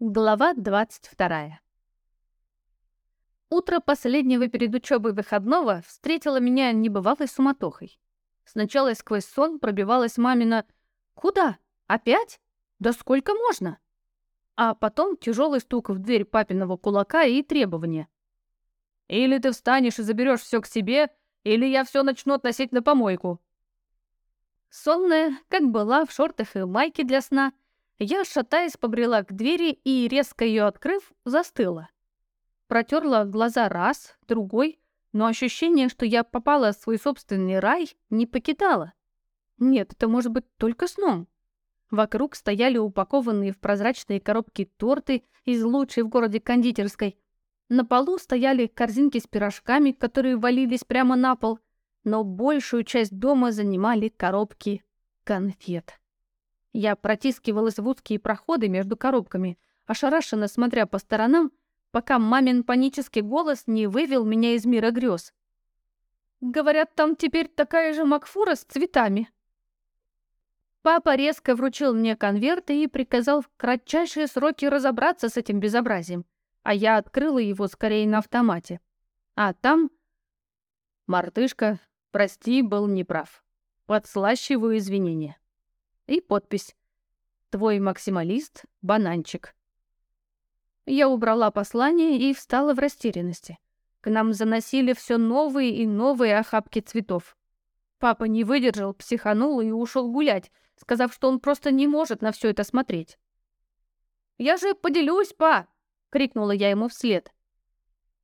Глава 22. Утро последнего перед учебой выходного встретило меня небывалой суматохой. Сначала сквозь сон пробивалась мамина «Куда? Опять? Да сколько можно?» А потом тяжелый стук в дверь папиного кулака и требования. «Или ты встанешь и заберешь все к себе, или я все начну относить на помойку». Сонная, как была, в шортах и майке для сна — я, шатаясь, побрела к двери и, резко ее открыв, застыла. Протерла глаза раз, другой, но ощущение, что я попала в свой собственный рай, не покидало. Нет, это может быть только сном. Вокруг стояли упакованные в прозрачные коробки торты из лучшей в городе кондитерской. На полу стояли корзинки с пирожками, которые валились прямо на пол, но большую часть дома занимали коробки конфет. Я протискивалась в узкие проходы между коробками, ошарашенно смотря по сторонам, пока мамин панический голос не вывел меня из мира грез. «Говорят, там теперь такая же Макфура с цветами». Папа резко вручил мне конверт и приказал в кратчайшие сроки разобраться с этим безобразием, а я открыла его скорее на автомате. А там... «Мартышка, прости, был неправ. Подслащиваю извинения» и подпись «Твой максималист — бананчик». Я убрала послание и встала в растерянности. К нам заносили все новые и новые охапки цветов. Папа не выдержал, психанул и ушел гулять, сказав, что он просто не может на все это смотреть. «Я же поделюсь, па!» — крикнула я ему вслед.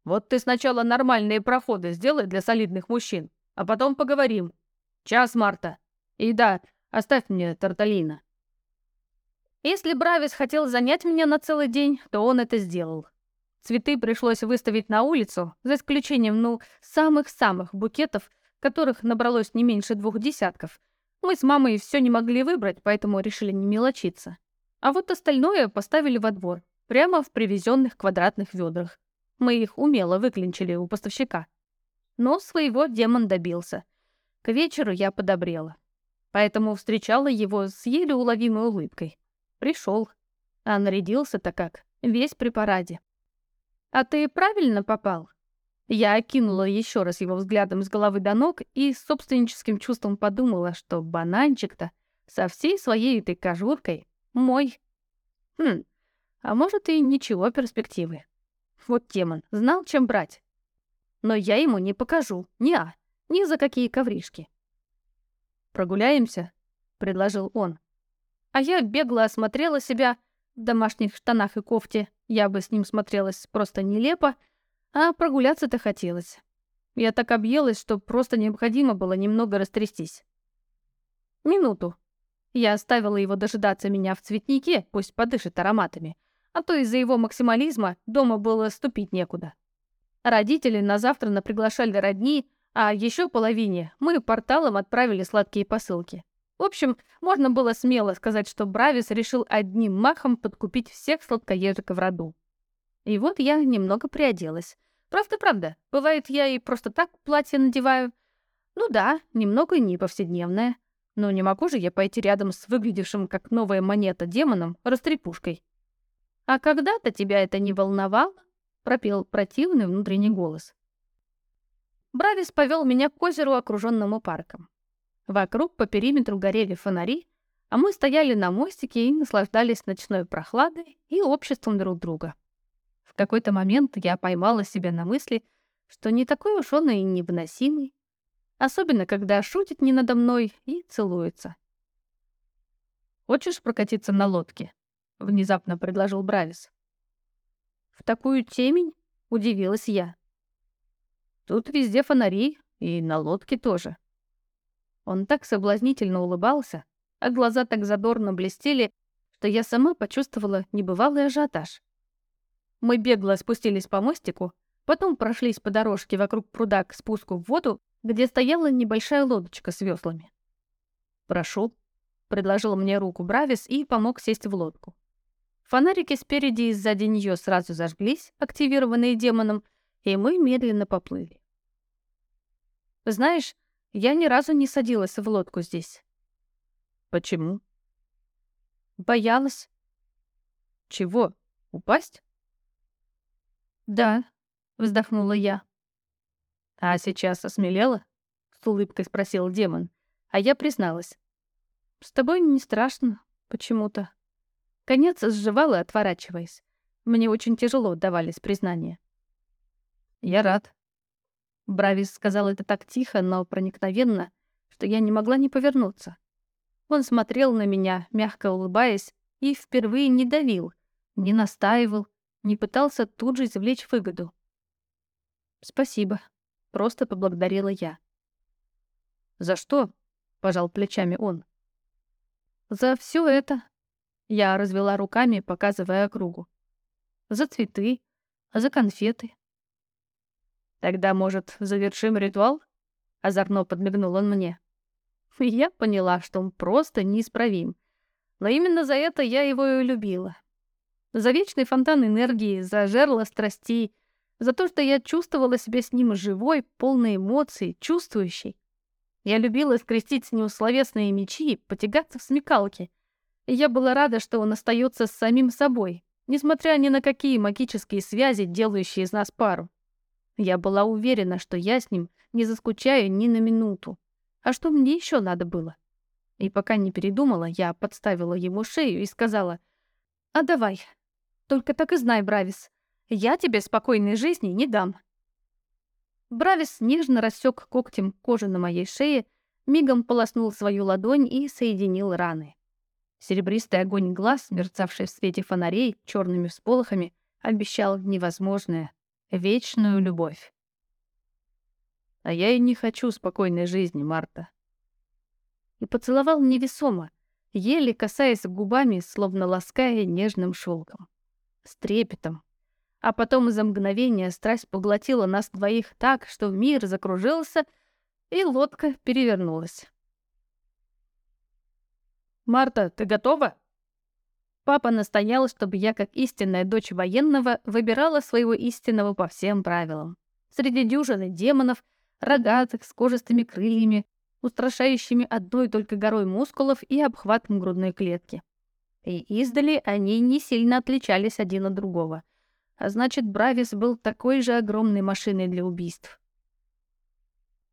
«Вот ты сначала нормальные проходы сделай для солидных мужчин, а потом поговорим. Час марта. И да, Оставь мне Тарталина». Если Бравис хотел занять меня на целый день, то он это сделал. Цветы пришлось выставить на улицу, за исключением, ну, самых-самых букетов, которых набралось не меньше двух десятков. Мы с мамой все не могли выбрать, поэтому решили не мелочиться. А вот остальное поставили во двор, прямо в привезенных квадратных ведрах. Мы их умело выклинчили у поставщика. Но своего демон добился. К вечеру я подобрела поэтому встречала его с еле уловимой улыбкой. Пришел, а нарядился-то как, весь при параде. «А ты правильно попал?» Я окинула еще раз его взглядом с головы до ног и с собственническим чувством подумала, что бананчик-то со всей своей этой кожуркой мой. Хм, а может и ничего перспективы. Вот демон, знал, чем брать. Но я ему не покажу, ни а, ни за какие ковришки. «Прогуляемся?» — предложил он. А я бегло осмотрела себя в домашних штанах и кофте. Я бы с ним смотрелась просто нелепо, а прогуляться-то хотелось. Я так объелась, что просто необходимо было немного растрястись. Минуту. Я оставила его дожидаться меня в цветнике, пусть подышит ароматами, а то из-за его максимализма дома было ступить некуда. Родители на завтра наприглашали родни, а еще половине мы порталом отправили сладкие посылки. В общем, можно было смело сказать, что Бравис решил одним махом подкупить всех сладкоежек в роду. И вот я немного приоделась. Правда-правда, бывает, я и просто так платье надеваю. Ну да, немного не повседневное. Но не могу же я пойти рядом с выглядевшим как новая монета демоном растрепушкой. «А когда-то тебя это не волновало?» — пропел противный внутренний голос. Бравис повел меня к озеру, окруженному парком. Вокруг по периметру горели фонари, а мы стояли на мостике и наслаждались ночной прохладой и обществом друг друга. В какой-то момент я поймала себя на мысли, что не такой уж он и невыносимый, особенно когда шутит не надо мной и целуется. «Хочешь прокатиться на лодке?» — внезапно предложил Бравис. «В такую темень?» — удивилась я. Тут везде фонари, и на лодке тоже. Он так соблазнительно улыбался, а глаза так задорно блестели, что я сама почувствовала небывалый ажиотаж. Мы бегло спустились по мостику, потом прошлись по дорожке вокруг пруда к спуску в воду, где стояла небольшая лодочка с веслами. «Прошу», — предложил мне руку Бравис и помог сесть в лодку. Фонарики спереди и сзади нее сразу зажглись, активированные демоном, и мы медленно поплыли. Знаешь, я ни разу не садилась в лодку здесь. Почему? Боялась. Чего? Упасть? Да, вздохнула я. А сейчас осмелела? С улыбкой спросил демон, а я призналась. С тобой не страшно, почему-то. Конец сживала, отворачиваясь. Мне очень тяжело давались признания. Я рад. Бравис сказал это так тихо, но проникновенно, что я не могла не повернуться. Он смотрел на меня, мягко улыбаясь, и впервые не давил, не настаивал, не пытался тут же извлечь выгоду. «Спасибо», — просто поблагодарила я. «За что?» — пожал плечами он. «За все это», — я развела руками, показывая округу. «За цветы, за конфеты». «Тогда, может, завершим ритуал?» — озорно подмигнул он мне. Я поняла, что он просто неисправим. Но именно за это я его и любила. За вечный фонтан энергии, за жерло страстей, за то, что я чувствовала себя с ним живой, полной эмоций, чувствующей. Я любила скрестить с ним словесные мечи, потягаться в смекалке. И я была рада, что он остается с самим собой, несмотря ни на какие магические связи, делающие из нас пару. Я была уверена, что я с ним не заскучаю ни на минуту. А что мне еще надо было? И пока не передумала, я подставила ему шею и сказала, «А давай, только так и знай, Бравис, я тебе спокойной жизни не дам». Бравис нежно рассек когтем кожу на моей шее, мигом полоснул свою ладонь и соединил раны. Серебристый огонь глаз, мерцавший в свете фонарей черными всполохами, обещал невозможное — вечную любовь. А я и не хочу спокойной жизни, Марта. И поцеловал невесомо, еле касаясь губами, словно лаская нежным шелком. С трепетом. А потом за мгновение страсть поглотила нас двоих так, что мир закружился, и лодка перевернулась. «Марта, ты готова?» Папа настоял, чтобы я, как истинная дочь военного, выбирала своего истинного по всем правилам. Среди дюжины демонов — рогатых, с кожистыми крыльями, устрашающими одной только горой мускулов и обхватом грудной клетки. И издали они не сильно отличались один от другого. А значит, Бравис был такой же огромной машиной для убийств.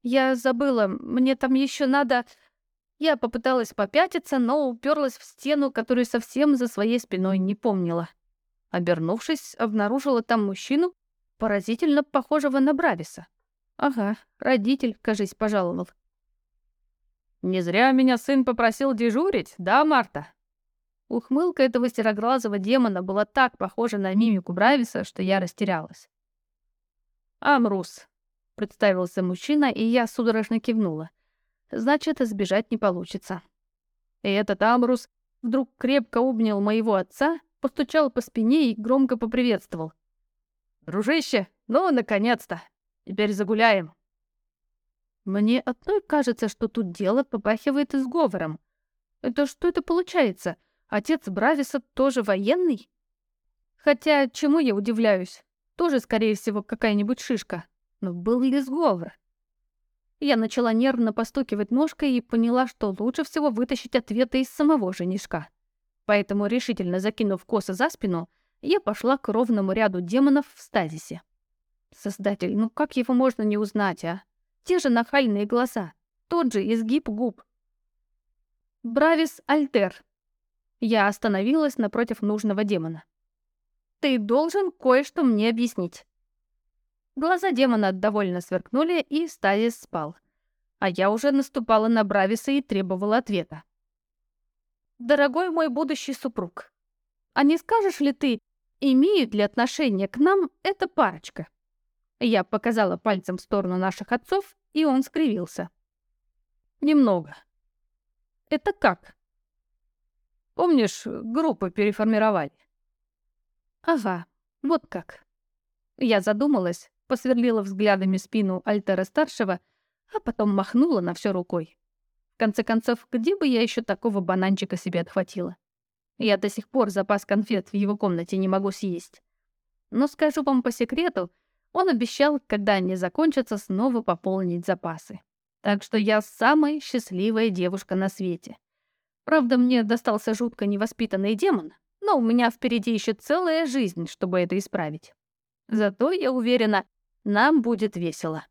«Я забыла, мне там еще надо...» Я попыталась попятиться, но уперлась в стену, которую совсем за своей спиной не помнила. Обернувшись, обнаружила там мужчину, поразительно похожего на Брависа. Ага, родитель, кажись, пожаловал. Не зря меня сын попросил дежурить, да, Марта? Ухмылка этого сероглазого демона была так похожа на мимику Брависа, что я растерялась. «Амрус», — представился мужчина, и я судорожно кивнула. «Значит, сбежать не получится». И этот Амрус вдруг крепко обнял моего отца, постучал по спине и громко поприветствовал. «Дружище, ну, наконец-то! Теперь загуляем». Мне одной кажется, что тут дело попахивает изговором. Это что это получается? Отец Брависа тоже военный? Хотя, чему я удивляюсь? Тоже, скорее всего, какая-нибудь шишка. Но был ли сговор? Я начала нервно постукивать ножкой и поняла, что лучше всего вытащить ответы из самого женишка. Поэтому, решительно закинув косы за спину, я пошла к ровному ряду демонов в стазисе. Создатель, ну как его можно не узнать, а? Те же нахальные глаза, тот же изгиб губ. Бравис Альтер. Я остановилась напротив нужного демона. Ты должен кое-что мне объяснить. Глаза демона довольно сверкнули, и стазис спал. А я уже наступала на Брависа и требовала ответа. «Дорогой мой будущий супруг, а не скажешь ли ты, имеют ли отношение к нам эта парочка?» Я показала пальцем в сторону наших отцов, и он скривился. Немного. Это как? Помнишь, группы переформировали? Ага, вот как. Я задумалась, посверлила взглядами спину Альтера-старшего, а потом махнула на все рукой. В конце концов, где бы я еще такого бананчика себе отхватила? Я до сих пор запас конфет в его комнате не могу съесть. Но скажу вам по секрету — он обещал, когда они закончатся, снова пополнить запасы. Так что я самая счастливая девушка на свете. Правда, мне достался жутко невоспитанный демон, Но у меня впереди еще целая жизнь, чтобы это исправить. Зато, я уверена, нам будет весело.